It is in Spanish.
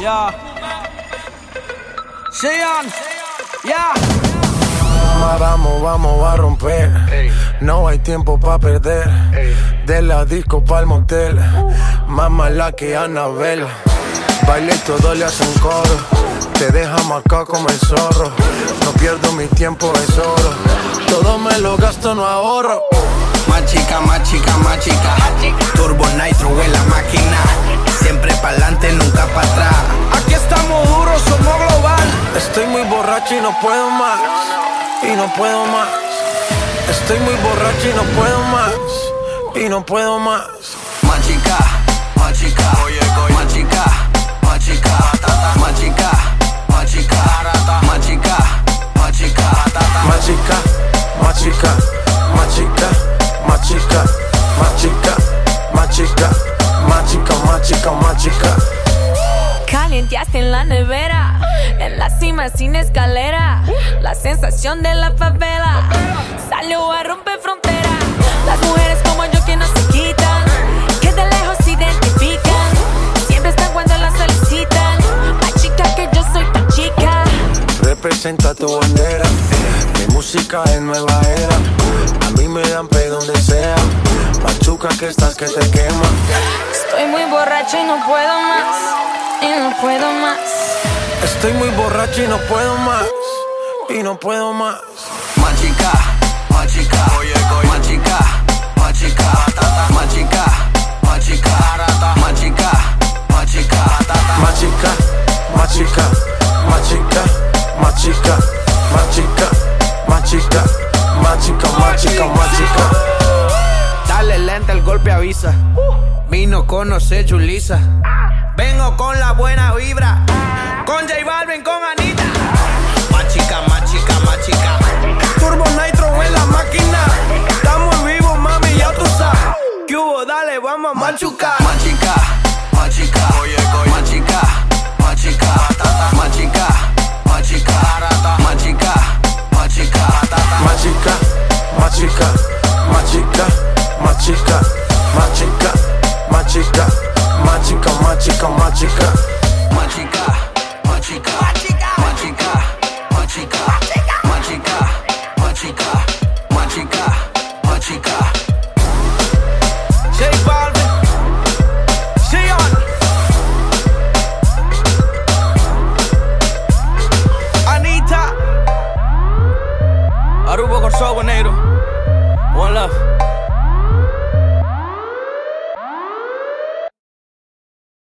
Yeah. Cheyenne. Yeah. Vamos, vamos a romper. No hay tiempo para perder. De la disco pa'l motel. Más mala que Anabel. Baile y todo le hacen coro. Te deja marcado como el zorro. No pierdo mi tiempo, es oro. Todo me lo gasto, no ahorro. Más chica, más chica, más chica. Turbo Nitro en la máquina. Siempre pa'lante, nunca para atrás. Aquí estamos duros, somos global. Estoy muy borracho y no puedo más. Y no puedo más. Estoy muy borracho y no puedo más. Y no puedo más. Más chica, más chica. Más chica, más chica. Más chica, más chica. Más chica, más chica. Más chica, más chica, más chica, más chica, más chica, más chica, más chica, más chica, más chica. Calienteaste en la nevera, en la cima sin escalera. La sensación de la favela salió a romper frontera. Las mujeres como yo que no se quitan, que de lejos se identifican. Siempre están cuando las solicitan. Más chica que yo soy tu chica. Representa tu bandera. Mi música es nueva era. A mí me dan pe donde sea. Machuca que estás que te quema. Estoy muy borracho y no puedo más. Y no puedo más. Estoy muy borracho y no puedo más. Y no puedo más. Más chica, más chica. Más chica, más chica. Más chica, más chica. Más chica, más chica. Más chica, más chica, más chica, más chica, más chica, más chica, más chica, más chica, más chica. Dale lenta, el golpe avisa. Vino conoce Julisa. Vengo con la buena vibra. Con J Balvin, con Anita. Magica